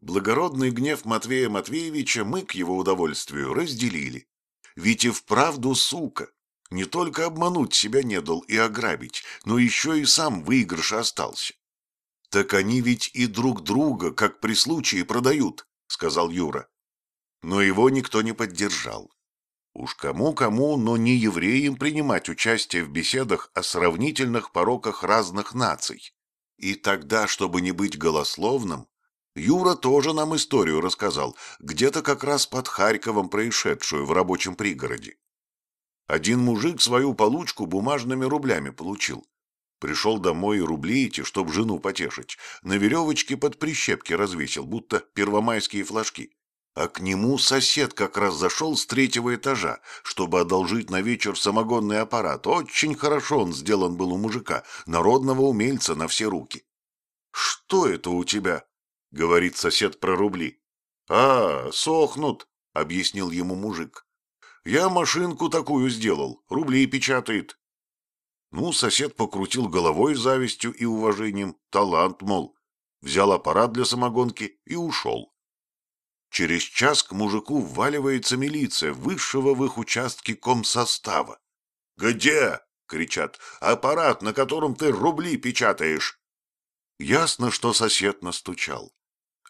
Благородный гнев Матвея Матвеевича мы к его удовольствию разделили. Ведь и вправду сука. Не только обмануть себя не дал и ограбить, но еще и сам выигрыш остался. «Так они ведь и друг друга, как при случае, продают», — сказал Юра. Но его никто не поддержал. Уж кому-кому, но не евреям принимать участие в беседах о сравнительных пороках разных наций. И тогда, чтобы не быть голословным, Юра тоже нам историю рассказал, где-то как раз под Харьковом происшедшую в рабочем пригороде. Один мужик свою получку бумажными рублями получил. Пришел домой и рубли эти, чтоб жену потешить, на веревочке под прищепки развесил, будто первомайские флажки. А к нему сосед как раз зашел с третьего этажа, чтобы одолжить на вечер самогонный аппарат. Очень хорошо он сделан был у мужика, народного умельца на все руки. «Что это у тебя?» — говорит сосед про рубли. «А, сохнут», — объяснил ему мужик. «Я машинку такую сделал, рубли печатает». Ну, сосед покрутил головой завистью и уважением. Талант, мол. Взял аппарат для самогонки и ушел. Через час к мужику вваливается милиция, высшего в их участке комсостава. «Где?» — кричат. «Аппарат, на котором ты рубли печатаешь!» Ясно, что сосед настучал.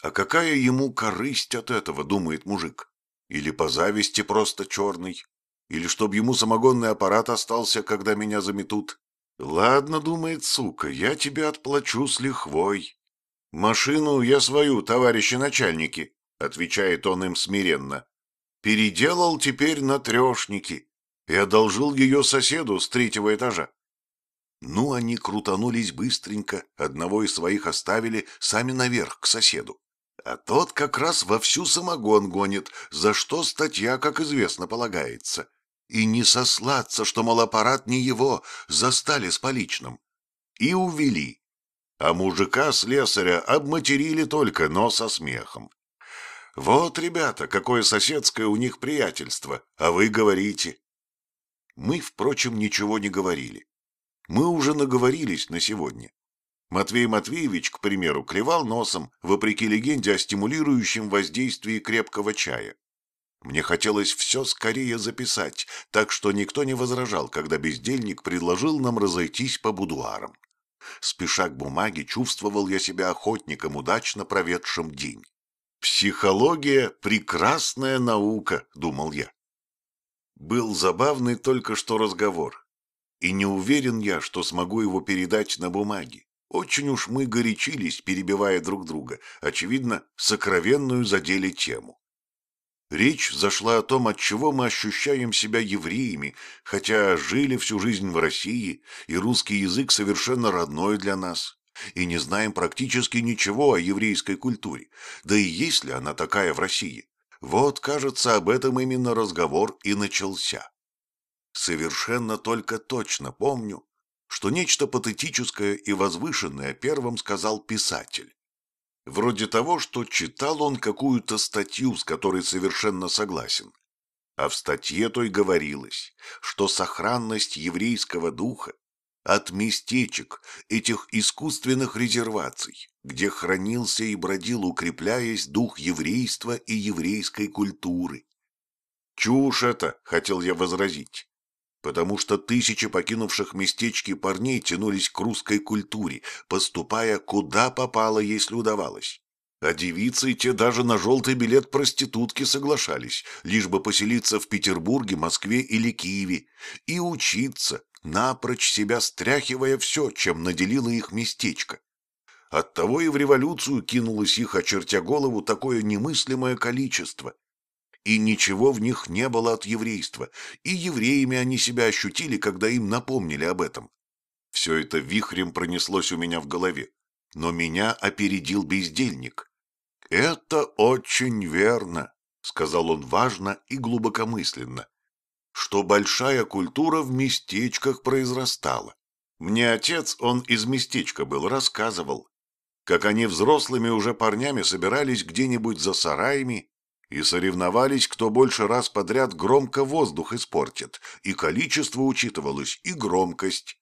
А какая ему корысть от этого, думает мужик? Или по зависти просто черный? Или чтоб ему самогонный аппарат остался, когда меня заметут? Ладно, думает сука, я тебе отплачу с лихвой. Машину я свою, товарищи начальники, отвечает он им смиренно. Переделал теперь на трешники и одолжил ее соседу с третьего этажа. Ну, они крутанулись быстренько, одного из своих оставили сами наверх, к соседу. А тот как раз вовсю самогон гонит, за что статья, как известно, полагается. И не сослаться, что, мол, аппарат не его, застали с поличным. И увели. А мужика-слесаря обматерили только, но со смехом. Вот, ребята, какое соседское у них приятельство, а вы говорите. Мы, впрочем, ничего не говорили. Мы уже наговорились на сегодня. Матвей Матвеевич, к примеру, клевал носом, вопреки легенде о стимулирующем воздействии крепкого чая. Мне хотелось все скорее записать, так что никто не возражал, когда бездельник предложил нам разойтись по будуарам. Спеша к бумаге, чувствовал я себя охотником, удачно проведшим день. «Психология — прекрасная наука», — думал я. Был забавный только что разговор, и не уверен я, что смогу его передать на бумаге. Очень уж мы горячились, перебивая друг друга, очевидно, сокровенную задели тему. Речь зашла о том, от чего мы ощущаем себя евреями, хотя жили всю жизнь в России, и русский язык совершенно родной для нас, и не знаем практически ничего о еврейской культуре, да и есть ли она такая в России. Вот, кажется, об этом именно разговор и начался. Совершенно только точно помню, что нечто патетическое и возвышенное первым сказал писатель. Вроде того, что читал он какую-то статью, с которой совершенно согласен. А в статье той говорилось, что сохранность еврейского духа от местечек, этих искусственных резерваций, где хранился и бродил, укрепляясь дух еврейства и еврейской культуры. Чушь это, хотел я возразить потому что тысячи покинувших местечки парней тянулись к русской культуре, поступая куда попало, если удавалось. А девицы те даже на желтый билет проститутки соглашались, лишь бы поселиться в Петербурге, Москве или Киеве, и учиться, напрочь себя стряхивая все, чем наделило их местечко. Оттого и в революцию кинулось их, очертя голову, такое немыслимое количество, и ничего в них не было от еврейства, и евреями они себя ощутили, когда им напомнили об этом. Все это вихрем пронеслось у меня в голове, но меня опередил бездельник. «Это очень верно», — сказал он важно и глубокомысленно, «что большая культура в местечках произрастала. Мне отец, он из местечка был, рассказывал, как они взрослыми уже парнями собирались где-нибудь за сараями и соревновались, кто больше раз подряд громко воздух испортит, и количество учитывалось, и громкость.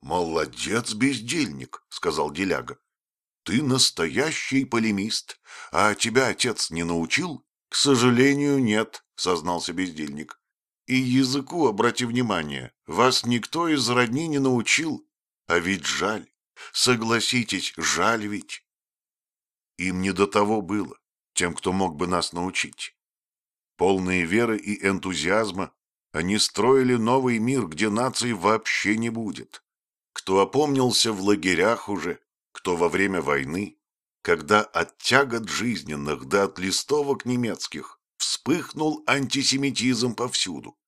«Молодец, бездельник», — сказал Деляга. Ты настоящий полемист. А тебя отец не научил? К сожалению, нет, сознался бездельник. И языку, обрати внимание, вас никто из родни не научил. А ведь жаль. Согласитесь, жаль ведь. Им не до того было, тем, кто мог бы нас научить. Полные веры и энтузиазма, они строили новый мир, где наций вообще не будет. Кто опомнился в лагерях уже, кто во время войны, когда от тягот жизненных до от листовок немецких вспыхнул антисемитизм повсюду.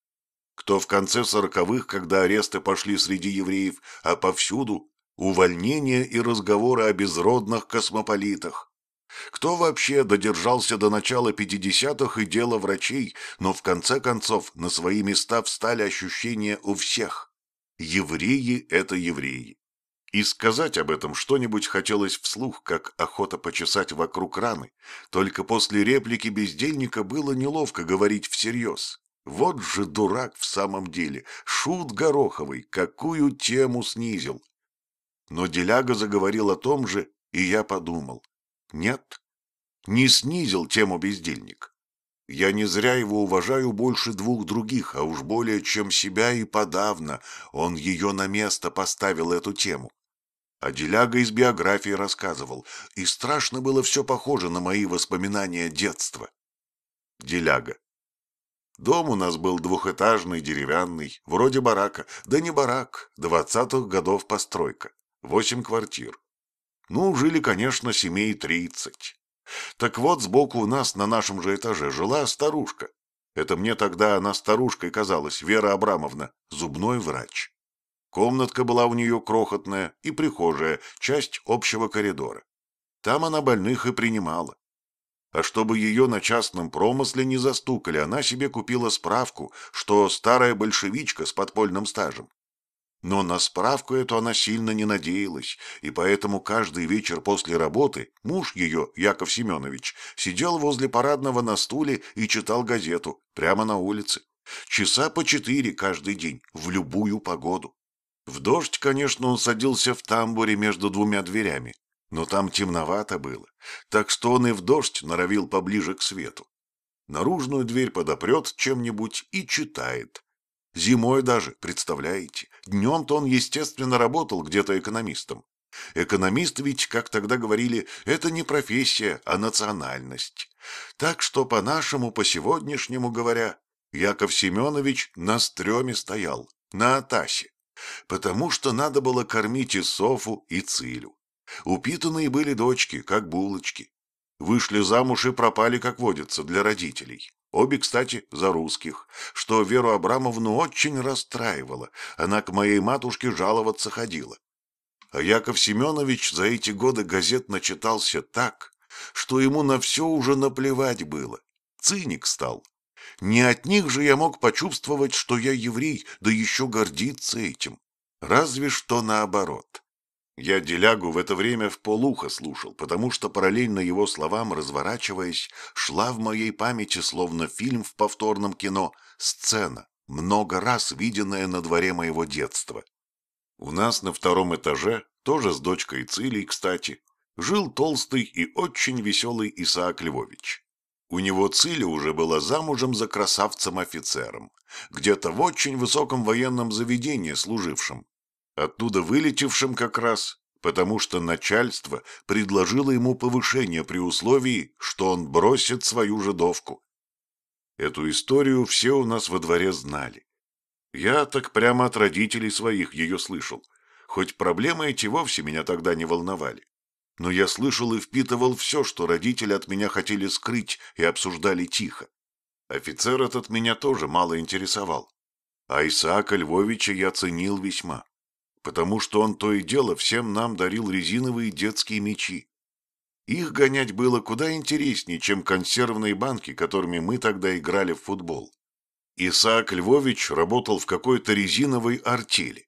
Кто в конце сороковых, когда аресты пошли среди евреев, а повсюду увольнения и разговоры о безродных космополитах. Кто вообще додержался до начала пятидесятых и дела врачей, но в конце концов на свои места встали ощущения у всех. Евреи – это евреи. И сказать об этом что-нибудь хотелось вслух, как охота почесать вокруг раны. Только после реплики бездельника было неловко говорить всерьез. Вот же дурак в самом деле, шут Гороховый, какую тему снизил. Но Деляга заговорил о том же, и я подумал. Нет, не снизил тему бездельник. Я не зря его уважаю больше двух других, а уж более чем себя и подавно он ее на место поставил эту тему. А Деляга из биографии рассказывал, и страшно было все похоже на мои воспоминания детства. Деляга. Дом у нас был двухэтажный, деревянный, вроде барака, да не барак, двадцатых годов постройка, восемь квартир. Ну, жили, конечно, семей тридцать. Так вот, сбоку у нас на нашем же этаже жила старушка. Это мне тогда она старушкой казалась, Вера Абрамовна, зубной врач. Комнатка была у нее крохотная и прихожая, часть общего коридора. Там она больных и принимала. А чтобы ее на частном промысле не застукали, она себе купила справку, что старая большевичка с подпольным стажем. Но на справку эту она сильно не надеялась, и поэтому каждый вечер после работы муж ее, Яков Семенович, сидел возле парадного на стуле и читал газету прямо на улице. Часа по четыре каждый день, в любую погоду. В дождь, конечно, он садился в тамбуре между двумя дверями, но там темновато было, так что он и в дождь норовил поближе к свету. Наружную дверь подопрет чем-нибудь и читает. Зимой даже, представляете, днем-то он, естественно, работал где-то экономистом. Экономист ведь, как тогда говорили, это не профессия, а национальность. Так что по-нашему, по-сегодняшнему говоря, Яков Семенович на стреме стоял, на Атасе потому что надо было кормить и Софу, и Цилю. Упитанные были дочки, как булочки. Вышли замуж и пропали, как водится, для родителей. Обе, кстати, за русских, что Веру Абрамовну очень расстраивало. Она к моей матушке жаловаться ходила. А Яков Семенович за эти годы газет начитался так, что ему на все уже наплевать было. Циник стал. Не от них же я мог почувствовать, что я еврей, да еще гордиться этим. Разве что наоборот. Я делягу в это время в полухо слушал, потому что параллельно его словам, разворачиваясь, шла в моей памяти, словно фильм в повторном кино, сцена, много раз виденная на дворе моего детства. У нас на втором этаже, тоже с дочкой Цилей, кстати, жил толстый и очень веселый Исаак Львович. У него Циля уже была замужем за красавцем-офицером, где-то в очень высоком военном заведении служившим, оттуда вылетевшим как раз, потому что начальство предложило ему повышение при условии, что он бросит свою жидовку. Эту историю все у нас во дворе знали. Я так прямо от родителей своих ее слышал, хоть проблемы эти вовсе меня тогда не волновали но я слышал и впитывал все, что родители от меня хотели скрыть и обсуждали тихо. Офицер этот меня тоже мало интересовал. А Исаака Львовича я ценил весьма, потому что он то и дело всем нам дарил резиновые детские мечи. Их гонять было куда интереснее, чем консервные банки, которыми мы тогда играли в футбол. Исаак Львович работал в какой-то резиновой артели.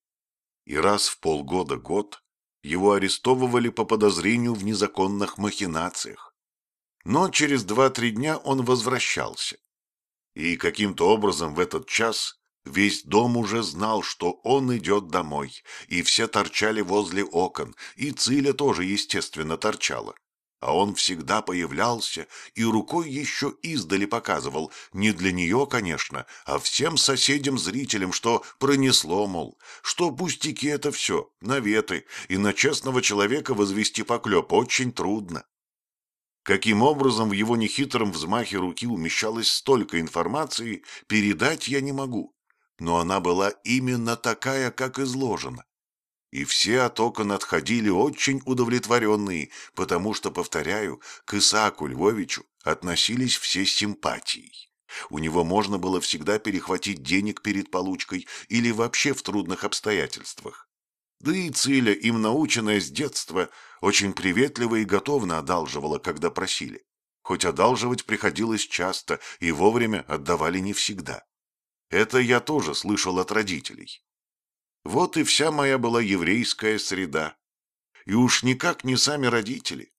И раз в полгода-год его арестовывали по подозрению в незаконных махинациях. Но через два-три дня он возвращался. И каким-то образом в этот час Весь дом уже знал, что он идет домой, и все торчали возле окон, и Циля тоже, естественно, торчала. А он всегда появлялся и рукой еще издали показывал, не для нее, конечно, а всем соседям-зрителям, что пронесло, мол, что пустяки это все, наветы, и на честного человека возвести поклеп очень трудно. Каким образом в его нехитром взмахе руки умещалось столько информации, передать я не могу, но она была именно такая, как изложена. И все от окон отходили очень удовлетворенные, потому что, повторяю, к Исааку Львовичу относились все с симпатией. У него можно было всегда перехватить денег перед получкой или вообще в трудных обстоятельствах. Да и Циля, им наученная с детства, очень приветливо и готовно одалживала, когда просили. Хоть одалживать приходилось часто и вовремя отдавали не всегда. Это я тоже слышал от родителей. Вот и вся моя была еврейская среда. И уж никак не сами родители.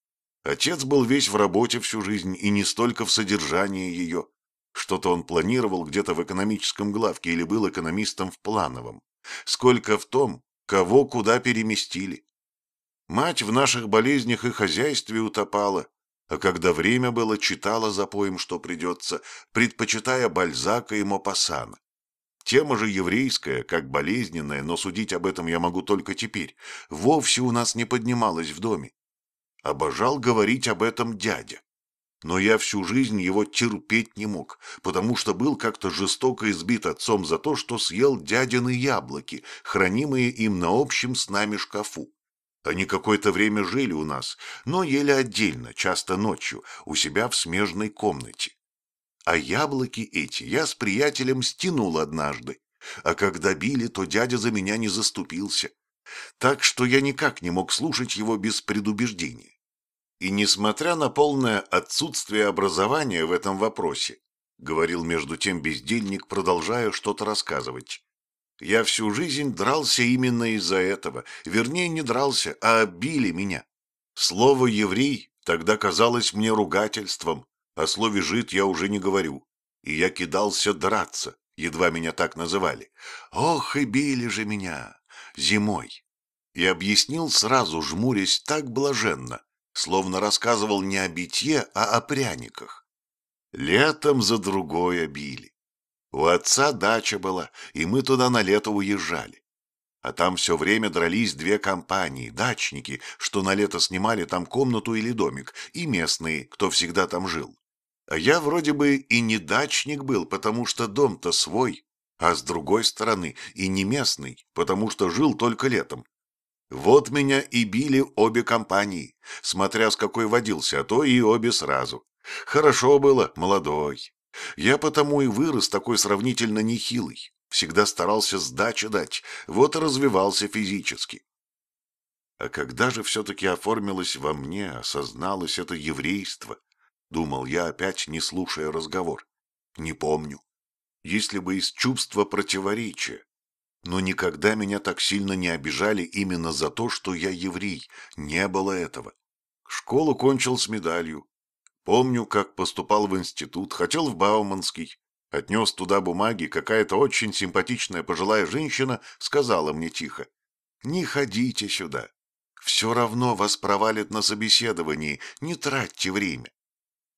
Отец был весь в работе всю жизнь и не столько в содержании ее. Что-то он планировал где-то в экономическом главке или был экономистом в плановом. Сколько в том, кого куда переместили. Мать в наших болезнях и хозяйстве утопала, а когда время было, читала за поем, что придется, предпочитая Бальзака и Мопассана. Тема же еврейская, как болезненная, но судить об этом я могу только теперь, вовсе у нас не поднималась в доме. Обожал говорить об этом дядя. Но я всю жизнь его терпеть не мог, потому что был как-то жестоко избит отцом за то, что съел дядины яблоки, хранимые им на общем с нами шкафу. Они какое-то время жили у нас, но ели отдельно, часто ночью, у себя в смежной комнате. А яблоки эти я с приятелем стянул однажды, а когда били, то дядя за меня не заступился. Так что я никак не мог слушать его без предубеждения. И несмотря на полное отсутствие образования в этом вопросе, говорил между тем бездельник, продолжая что-то рассказывать, я всю жизнь дрался именно из-за этого, вернее, не дрался, а били меня. Слово «еврей» тогда казалось мне ругательством, о слове «жид» я уже не говорю. И я кидался драться, едва меня так называли. Ох, и били же меня! Зимой. И объяснил сразу, жмурясь так блаженно, словно рассказывал не о битье, а о пряниках. Летом за другое били. У отца дача была, и мы туда на лето уезжали. А там все время дрались две компании, дачники, что на лето снимали там комнату или домик, и местные, кто всегда там жил. А я вроде бы и не дачник был, потому что дом-то свой, а с другой стороны и не местный, потому что жил только летом. Вот меня и били обе компании, смотря с какой водился, а то и обе сразу. Хорошо было, молодой. Я потому и вырос такой сравнительно нехилый. Всегда старался сдачи дать, вот и развивался физически. А когда же все-таки оформилось во мне, осозналось это еврейство, Думал я опять, не слушая разговор. Не помню. Если бы из чувства противоречия. Но никогда меня так сильно не обижали именно за то, что я еврей. Не было этого. Школу кончил с медалью. Помню, как поступал в институт, хотел в Бауманский. Отнес туда бумаги, какая-то очень симпатичная пожилая женщина сказала мне тихо. «Не ходите сюда. Все равно вас провалят на собеседовании, не тратьте время.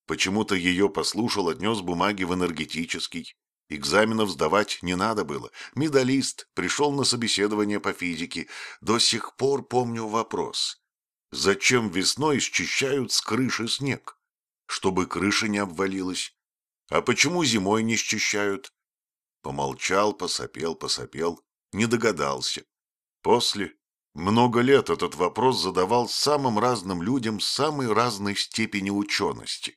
Почему-то ее послушал, отнес бумаги в энергетический. Экзаменов сдавать не надо было. Медалист, пришел на собеседование по физике. До сих пор помню вопрос. Зачем весной счищают с крыши снег? Чтобы крыша не обвалилась. А почему зимой не счищают? Помолчал, посопел, посопел, не догадался. После много лет этот вопрос задавал самым разным людям самой разной степени учености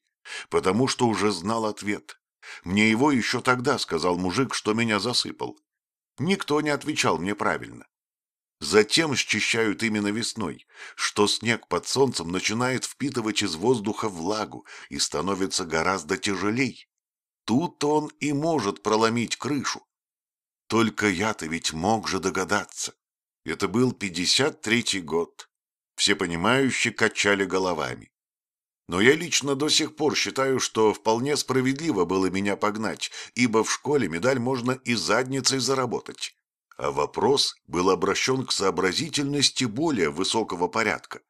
потому что уже знал ответ. Мне его еще тогда сказал мужик, что меня засыпал. Никто не отвечал мне правильно. Затем счищают именно весной, что снег под солнцем начинает впитывать из воздуха влагу и становится гораздо тяжелей. Тут он и может проломить крышу. Только я-то ведь мог же догадаться. Это был 53-й год. Все понимающие качали головами. Но я лично до сих пор считаю, что вполне справедливо было меня погнать, ибо в школе медаль можно и задницей заработать. А вопрос был обращен к сообразительности более высокого порядка.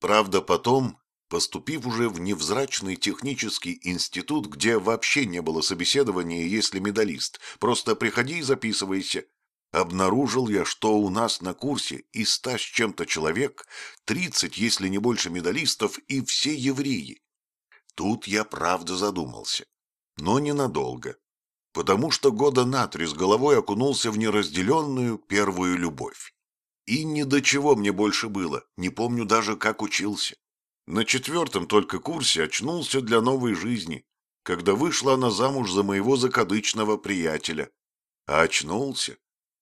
Правда, потом, поступив уже в невзрачный технический институт, где вообще не было собеседования, если медалист, просто приходи и записывайся, обнаружил я, что у нас на курсе из ста с чем-то человек, тридцать, если не больше медалистов, и все евреи. Тут я правда задумался, но ненадолго, потому что года на три с головой окунулся в неразделенную первую любовь. И ни до чего мне больше было, не помню даже, как учился. На четвертом только курсе очнулся для новой жизни, когда вышла она замуж за моего закадычного приятеля. А очнулся,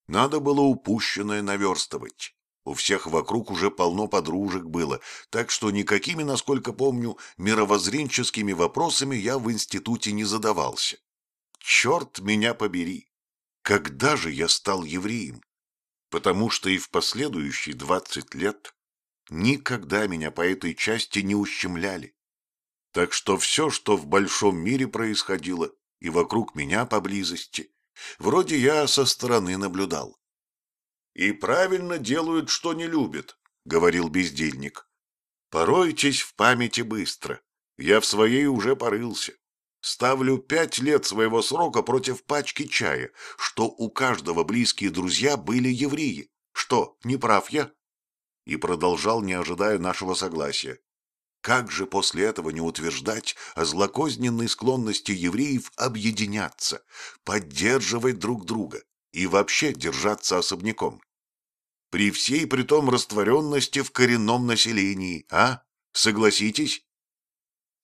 надо было упущенное наверстывать. У всех вокруг уже полно подружек было, так что никакими, насколько помню, мировоззренческими вопросами я в институте не задавался. Черт меня побери! Когда же я стал евреем? Потому что и в последующие двадцать лет никогда меня по этой части не ущемляли. Так что все, что в большом мире происходило и вокруг меня поблизости, Вроде я со стороны наблюдал. «И правильно делают, что не любят», — говорил бездельник. «Поройтесь в памяти быстро. Я в своей уже порылся. Ставлю пять лет своего срока против пачки чая, что у каждого близкие друзья были евреи. Что, не прав я?» И продолжал, не ожидая нашего согласия. Как же после этого не утверждать о злокозненной склонности евреев объединяться, поддерживать друг друга и вообще держаться особняком? При всей притом растворенности в коренном населении, а? Согласитесь?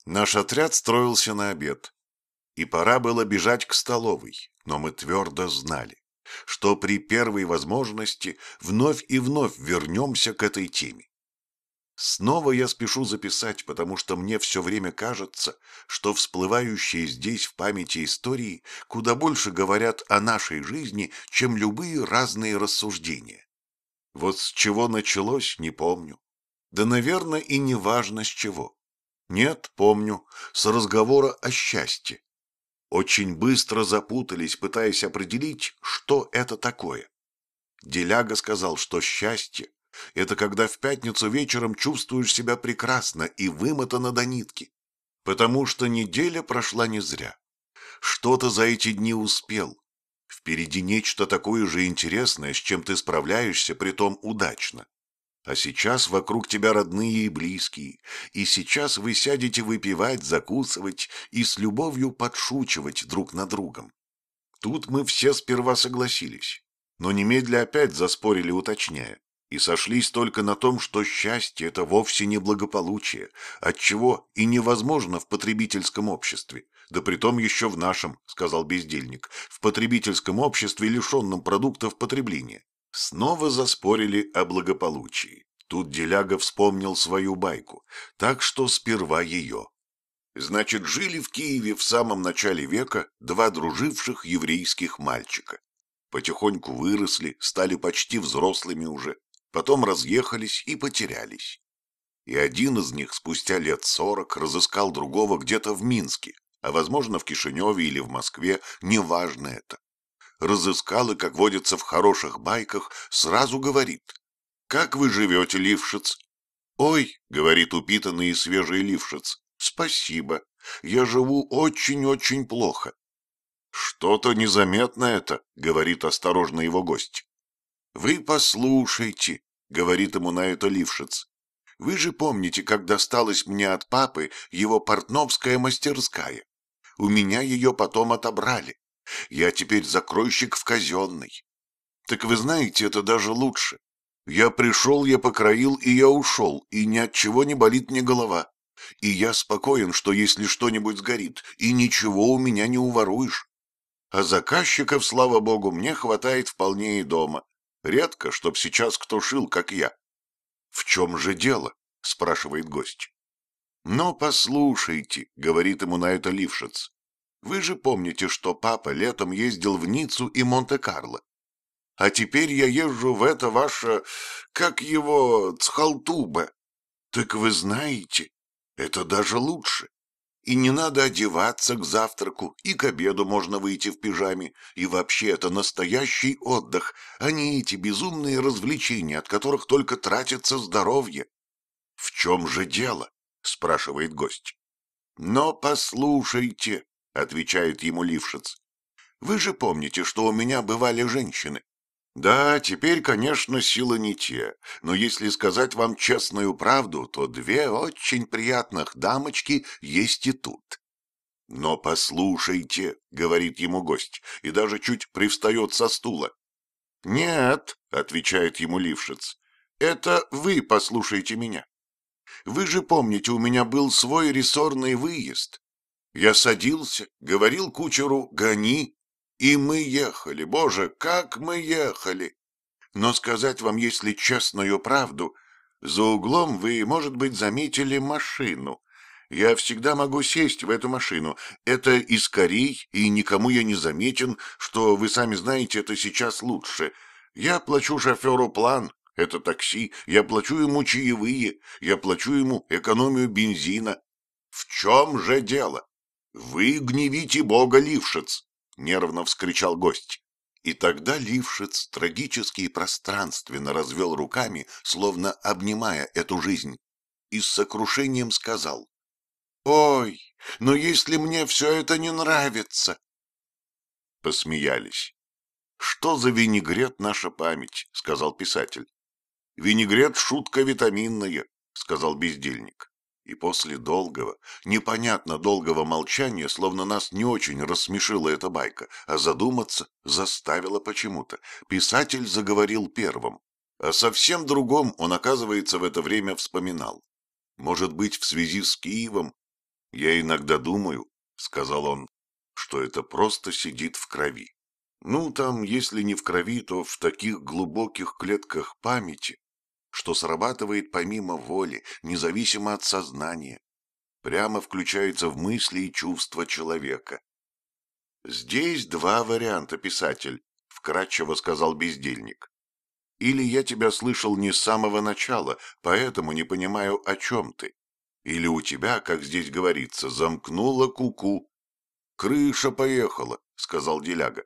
Наш отряд строился на обед, и пора было бежать к столовой, но мы твердо знали, что при первой возможности вновь и вновь вернемся к этой теме. Снова я спешу записать, потому что мне все время кажется, что всплывающие здесь в памяти истории куда больше говорят о нашей жизни, чем любые разные рассуждения. Вот с чего началось, не помню. Да, наверное, и не важно с чего. Нет, помню, с разговора о счастье. Очень быстро запутались, пытаясь определить, что это такое. Деляга сказал, что счастье это когда в пятницу вечером чувствуешь себя прекрасно и вымотано до нитки. Потому что неделя прошла не зря. Что-то за эти дни успел. Впереди нечто такое же интересное, с чем ты справляешься, притом удачно. А сейчас вокруг тебя родные и близкие, и сейчас вы сядете выпивать, закусывать и с любовью подшучивать друг над другом. Тут мы все сперва согласились, но немедля опять заспорили, уточняя и сошлись только на том, что счастье – это вовсе не благополучие, отчего и невозможно в потребительском обществе, да притом еще в нашем, сказал бездельник, в потребительском обществе, лишенном продуктов потребления. Снова заспорили о благополучии. Тут Деляга вспомнил свою байку, так что сперва ее. Значит, жили в Киеве в самом начале века два друживших еврейских мальчика. Потихоньку выросли, стали почти взрослыми уже, потом разъехались и потерялись. И один из них спустя лет сорок разыскал другого где-то в Минске, а, возможно, в Кишиневе или в Москве, неважно это. Разыскал и, как водится в хороших байках, сразу говорит. «Как вы живете, Лившиц?» «Ой», — говорит упитанный и свежий Лившиц, — «спасибо. Я живу очень-очень плохо». «Что-то незаметно это», — говорит осторожно его гость. «Вы послушайте», — говорит ему на это Лившиц. «Вы же помните, как досталась мне от папы его портновская мастерская? У меня ее потом отобрали. Я теперь закройщик в казенной. Так вы знаете, это даже лучше. Я пришел, я покроил, и я ушел, и ни от чего не болит мне голова. И я спокоен, что если что-нибудь сгорит, и ничего у меня не уворуешь. А заказчиков, слава богу, мне хватает вполне и дома. Редко, чтоб сейчас кто шил, как я. — В чем же дело? — спрашивает гость. — Ну, послушайте, — говорит ему на это Лившиц. — Вы же помните, что папа летом ездил в Ниццу и Монте-Карло. А теперь я езжу в это ваше, как его, Цхалтуба. Так вы знаете, Это даже лучше. И не надо одеваться к завтраку, и к обеду можно выйти в пижаме. И вообще это настоящий отдых, а не эти безумные развлечения, от которых только тратится здоровье. — В чем же дело? — спрашивает гость. — Но послушайте, — отвечает ему Лившиц, — вы же помните, что у меня бывали женщины. Да, теперь, конечно, силы не те, но если сказать вам честную правду, то две очень приятных дамочки есть и тут. Но послушайте, — говорит ему гость, и даже чуть привстает со стула. Нет, — отвечает ему Лившиц, — это вы послушайте меня. Вы же помните, у меня был свой рессорный выезд. Я садился, говорил кучеру «гони», и мы ехали, боже, как мы ехали! Но сказать вам, если честную правду, за углом вы, может быть, заметили машину. Я всегда могу сесть в эту машину. Это и скорей, и никому я не заметен, что, вы сами знаете, это сейчас лучше. Я плачу шоферу план, это такси, я плачу ему чаевые, я плачу ему экономию бензина. В чем же дело? Вы гневите бога Лившиц. — нервно вскричал гость. И тогда Лившиц трагически и пространственно развел руками, словно обнимая эту жизнь, и с сокрушением сказал. «Ой, но если мне все это не нравится!» Посмеялись. «Что за винегрет наша память?» — сказал писатель. «Винегрет — шутка витаминная», — сказал бездельник. И после долгого, непонятно долгого молчания, словно нас не очень рассмешила эта байка, а задуматься заставила почему-то, писатель заговорил первым. О совсем другом он, оказывается, в это время вспоминал. Может быть, в связи с Киевом? Я иногда думаю, — сказал он, — что это просто сидит в крови. Ну, там, если не в крови, то в таких глубоких клетках памяти, что срабатывает помимо воли, независимо от сознания, прямо включается в мысли и чувства человека. «Здесь два варианта, писатель», — вкратчиво сказал бездельник. «Или я тебя слышал не с самого начала, поэтому не понимаю, о чем ты. Или у тебя, как здесь говорится, замкнула куку». -ку. «Крыша поехала», — сказал Деляга.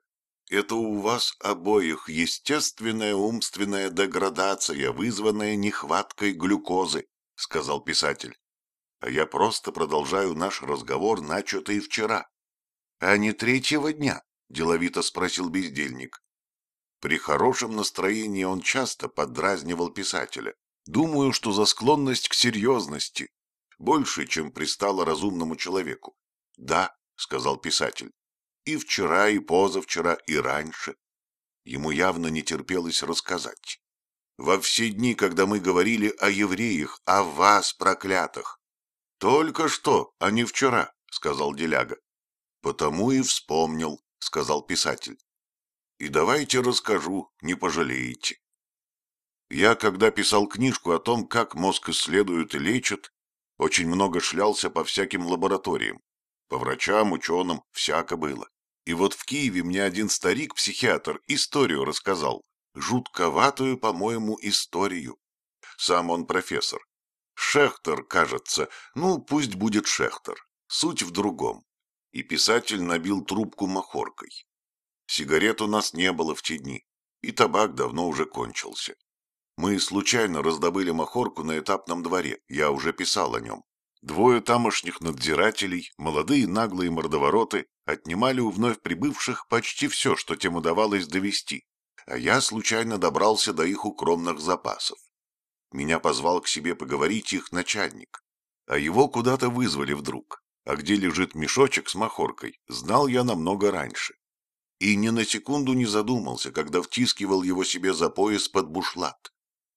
Это у вас обоих естественная умственная деградация, вызванная нехваткой глюкозы, — сказал писатель. А я просто продолжаю наш разговор, начатый вчера. — А не третьего дня? — деловито спросил бездельник. При хорошем настроении он часто поддразнивал писателя. Думаю, что за склонность к серьезности. Больше, чем пристало разумному человеку. — Да, — сказал писатель. И вчера, и позавчера, и раньше. Ему явно не терпелось рассказать. Во все дни, когда мы говорили о евреях, о вас, проклятых. Только что, а не вчера, сказал Деляга. Потому и вспомнил, сказал писатель. И давайте расскажу, не пожалеете. Я, когда писал книжку о том, как мозг исследуют и лечат, очень много шлялся по всяким лабораториям. По врачам, ученым, всяко было. И вот в Киеве мне один старик-психиатр историю рассказал. Жутковатую, по-моему, историю. Сам он профессор. Шехтер, кажется. Ну, пусть будет Шехтер. Суть в другом. И писатель набил трубку махоркой. Сигарет у нас не было в те дни, и табак давно уже кончился. Мы случайно раздобыли махорку на этапном дворе, я уже писал о нем. Двое тамошних надзирателей, молодые наглые мордовороты, отнимали у вновь прибывших почти все, что тем удавалось довести, а я случайно добрался до их укромных запасов. Меня позвал к себе поговорить их начальник, а его куда-то вызвали вдруг, а где лежит мешочек с махоркой, знал я намного раньше. И ни на секунду не задумался, когда втискивал его себе за пояс под бушлат.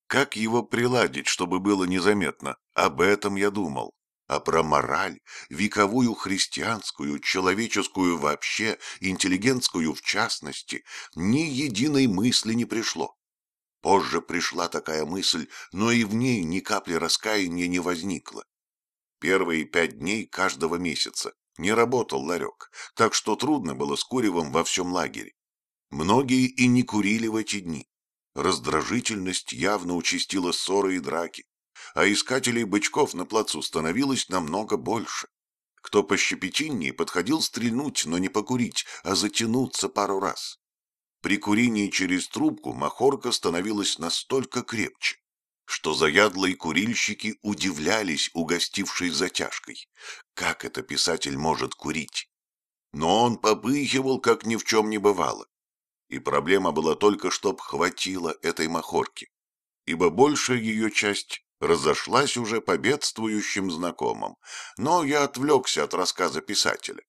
Как его приладить, чтобы было незаметно, об этом я думал а про мораль, вековую христианскую, человеческую вообще, интеллигентскую в частности, ни единой мысли не пришло. Позже пришла такая мысль, но и в ней ни капли раскаяния не возникло. Первые пять дней каждого месяца не работал ларек, так что трудно было с куревом во всем лагере. Многие и не курили в эти дни. Раздражительность явно участила ссоры и драки. А искателей бычков на плацу становилось намного больше. Кто пощепетиннее подходил стрельнуть, но не покурить, а затянуться пару раз. При курении через трубку махорка становилась настолько крепче, что заядлые курильщики удивлялись, угостившись затяжкой. Как это писатель может курить? Но он попыхивал, как ни в чем не бывало. И проблема была только, чтоб хватило этой махорки, ибо большая ее часть разошлась уже по бедствующим знакомым, но я отвлекся от рассказа писателя.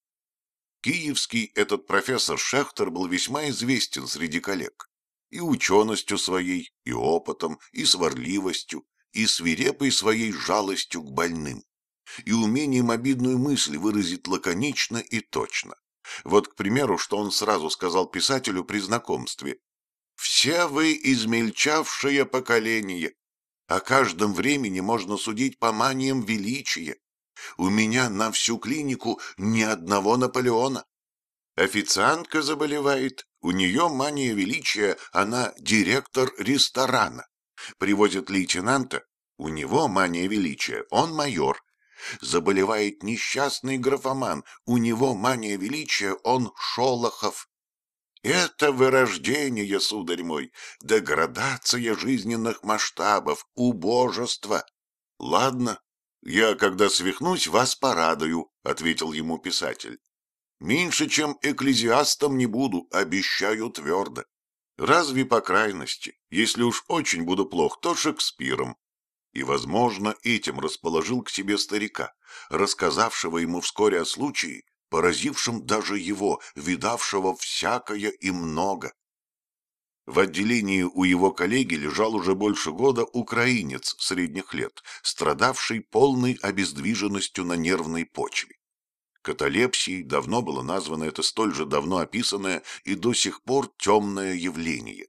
Киевский этот профессор Шехтер был весьма известен среди коллег и ученостью своей, и опытом, и сварливостью, и свирепой своей жалостью к больным, и умением обидную мысль выразить лаконично и точно. Вот, к примеру, что он сразу сказал писателю при знакомстве. «Все вы измельчавшее поколение. О каждом времени можно судить по маниям величия. У меня на всю клинику ни одного Наполеона. Официантка заболевает, у нее мания величия, она директор ресторана. Привозят лейтенанта, у него мания величия, он майор. Заболевает несчастный графоман, у него мания величия, он Шолохов. Это вырождение, сударь мой, деградация жизненных масштабов, убожество. Ладно, я, когда свихнусь, вас порадую, — ответил ему писатель. Меньше, чем экклезиастом не буду, обещаю твердо. Разве по крайности, если уж очень буду плох, то Шекспиром. И, возможно, этим расположил к себе старика, рассказавшего ему вскоре о случае, поразившем даже его, видавшего всякое и много. В отделении у его коллеги лежал уже больше года украинец средних лет, страдавший полной обездвиженностью на нервной почве. Каталепсией давно было названо это столь же давно описанное и до сих пор темное явление.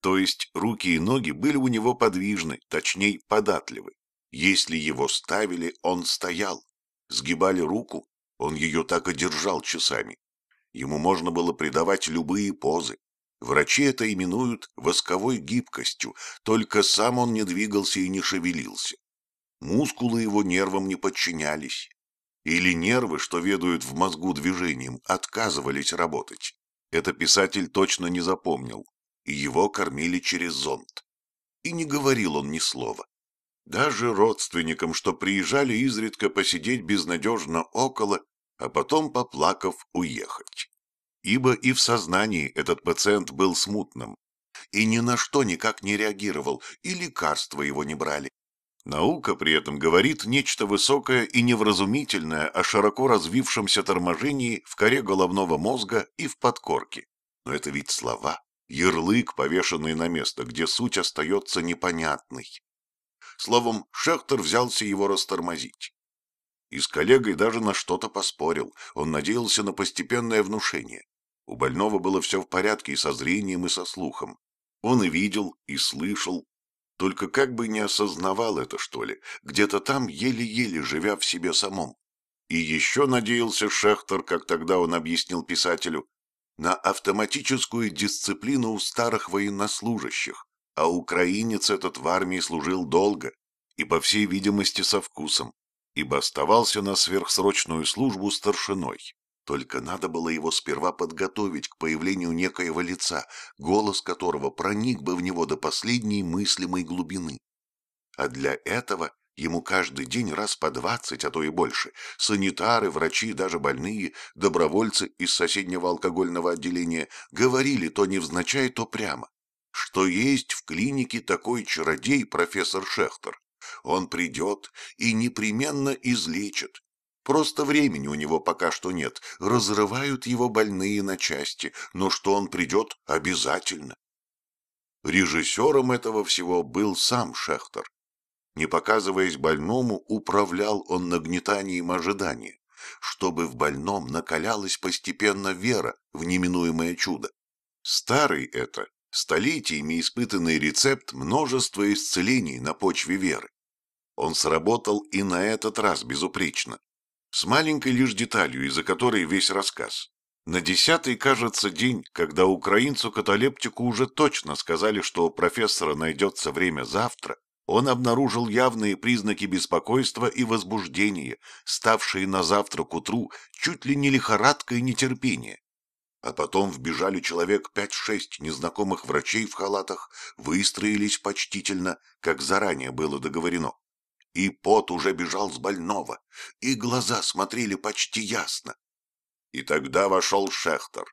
То есть руки и ноги были у него подвижны, точнее податливы. Если его ставили, он стоял. Сгибали руку, он ее так и держал часами. Ему можно было придавать любые позы. Врачи это именуют восковой гибкостью, только сам он не двигался и не шевелился. Мускулы его нервам не подчинялись. Или нервы, что ведают в мозгу движением, отказывались работать. Это писатель точно не запомнил, и его кормили через зонт. И не говорил он ни слова. Даже родственникам, что приезжали изредка посидеть безнадежно около, а потом, поплакав, уехать. Ибо и в сознании этот пациент был смутным, и ни на что никак не реагировал, и лекарства его не брали. Наука при этом говорит нечто высокое и невразумительное о широко развившемся торможении в коре головного мозга и в подкорке. Но это ведь слова, ярлык, повешенный на место, где суть остается непонятной. Словом, Шехтер взялся его растормозить. И с коллегой даже на что-то поспорил, он надеялся на постепенное внушение. У больного было все в порядке и со зрением, и со слухом. Он и видел, и слышал, только как бы не осознавал это, что ли, где-то там еле-еле живя в себе самом. И еще надеялся Шехтер, как тогда он объяснил писателю, на автоматическую дисциплину у старых военнослужащих, а украинец этот в армии служил долго и, по всей видимости, со вкусом, ибо оставался на сверхсрочную службу старшиной. Только надо было его сперва подготовить к появлению некоего лица, голос которого проник бы в него до последней мыслимой глубины. А для этого ему каждый день раз по двадцать, а то и больше, санитары, врачи, даже больные, добровольцы из соседнего алкогольного отделения говорили то невзначай, то прямо, что есть в клинике такой чародей профессор Шехтер. Он придет и непременно излечит, Просто времени у него пока что нет. Разрывают его больные на части, но что он придет обязательно. Режиссером этого всего был сам Шехтер. Не показываясь больному, управлял он нагнетанием ожидания, чтобы в больном накалялась постепенно вера в неминуемое чудо. Старый это, столетиями испытанный рецепт множества исцелений на почве веры. Он сработал и на этот раз безупречно. С маленькой лишь деталью, из-за которой весь рассказ. На десятый, кажется, день, когда украинцу-каталептику уже точно сказали, что у профессора найдется время завтра, Он обнаружил явные признаки беспокойства и возбуждения, ставшие на завтра к утру чуть ли не лихорадкой нетерпения. А потом вбежали человек пять-шесть незнакомых врачей в халатах, выстроились почтительно, как заранее было договорено. И пот уже бежал с больного, и глаза смотрели почти ясно. И тогда вошел Шехтер,